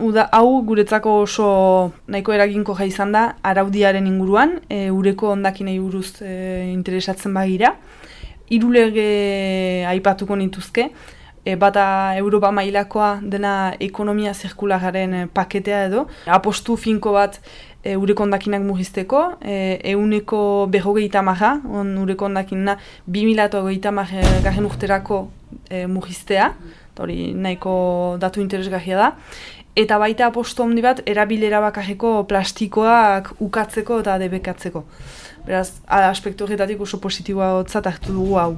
Uda, hau guretzako oso nahiko eraginko jai izan da, araudiaren inguruan, e, ureko ondakinei buruz e, interesatzen bagira. Irulege aipatuko nituzke, e, bata Europa mailakoa dena ekonomia zirkulagaren e, paketea edo, apostu finko bat e, ureko ondakinak mugizteko, e, euneko behogeita maha, on ureko ondakina 2008 maha garen urterako e, mugiztea, hori nahiko datu interesgarria da, eta baita apostu handi bat erabilera bakarreko plastikoak ukatzeko eta debekatzeko. Beraz, aspektu horretatik oso positiboa hotzat hartu dugu hau.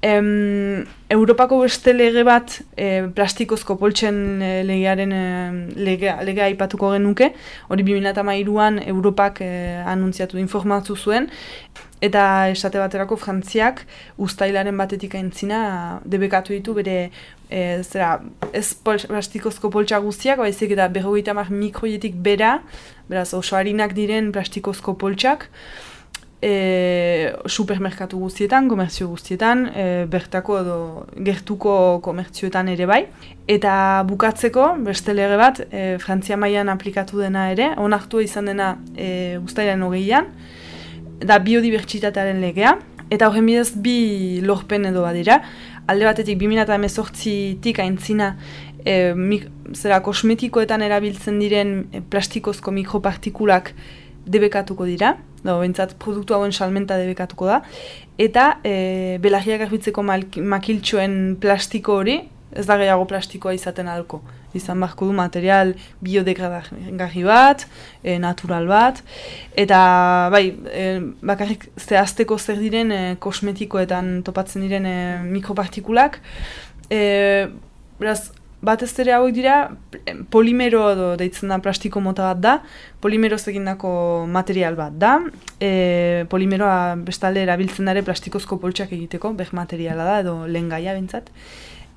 Em, Europako beste lege bat e, plastikozko poltsen e, legearen e, legea, legea aipatuko genuke, hori 2008an Europak e, anuntziatu informatu zuen, eta esate baterako frantziak ustailaren batetik aintzina debekatu ditu bere e, zera, ez plastikozko poltsa guztiak, baizik eta berrogeita mar mikroietik bera, beraz oso harinak diren plastikozko poltsak, e, supermerkatu guztietan, komerzio guztietan, e, bertako edo gertuko komertzioetan ere bai. Eta bukatzeko, beste lege bat, e, Frantzia mailan aplikatu dena ere, onartu izan dena e, ustailan hogeian, da biodibertsitatearen legea, eta horren bidez bi lorpen edo badira, alde batetik 2018tik aintzina e, mik, zera kosmetikoetan erabiltzen diren e, plastikozko mikropartikulak debekatuko dira, no, bentsat produktu hauen salmenta debekatuko da, eta e, belagiak garbitzeko makiltxoen plastiko hori, ez da gehiago plastikoa izaten alko. Izan barko du material biodegradagarri bat, e, natural bat, eta bai, e, bakarrik zehazteko zer diren e, kosmetikoetan topatzen diren e, mikropartikulak, e, beraz, batez ere hauek dira polimero edo deitzen da plastiko mota bat da, polimeroz egindako material bat da, e, polimeroa bestalde erabiltzen dare plastikozko poltsak egiteko, beh materiala da edo lehen gaia bintzat,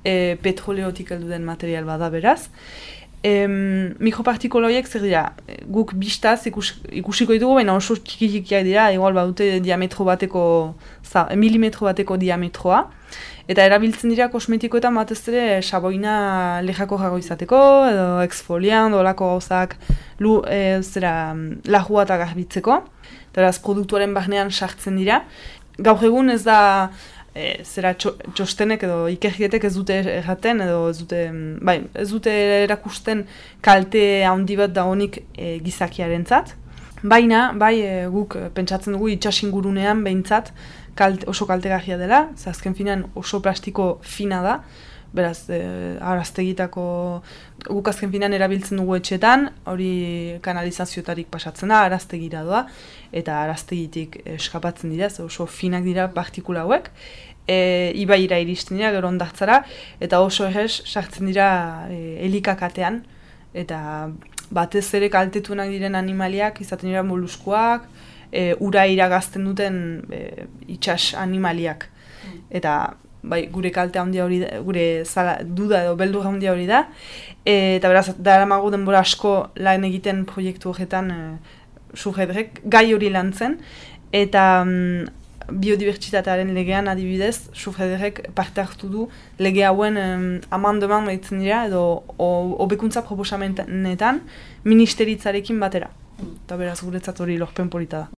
e, petroleotik heldu den material bat da beraz. E, mikropartikoloiek zer dira, guk bistaz ikus, ikusiko ditugu, baina oso txiki dira, igual badute diametro bateko, za, milimetro bateko diametroa, Eta erabiltzen dira kosmetikoetan batez ere saboina lehako jago izateko, edo exfolian, dolako gauzak lu, e, zera, lahua eta garbitzeko. Eta produktuaren barnean sartzen dira. Gaur egun ez da e, zera txostenek edo ikerrietek ez dute erraten, edo ez dute, bai, ez dute erakusten kalte handi bat da honik e, gizakiaren zat. Baina, bai, e, guk pentsatzen dugu itxasingurunean behintzat, kalt, oso kaltegarria dela, ze azken finean oso plastiko fina da, beraz, e, araztegitako, guk azken finean erabiltzen dugu etxetan, hori kanalizaziotarik pasatzen da, araztegira doa, eta araztegitik eskapatzen dira, oso finak dira partikula hauek, e, ibaira iristen dira, gero ondartzara, eta oso errez sartzen dira e, elikakatean, eta batez ere kaltetunak diren animaliak, izaten dira moluskuak, e, ura iragazten duten e, itxas animaliak. Mm. Eta bai, gure kalte handia hori da, gure zala, duda edo beldu handia hori da. E, eta beraz, dara magu denbora asko lan egiten proiektu horretan e, gai hori lan zen. Eta mm, biodibertsitatearen legean adibidez, sufrederek parte hartu du lege hauen um, amandeman behitzen dira edo hobekuntza proposamenetan ministeritzarekin batera. Eta beraz guretzat hori lorpen polita da.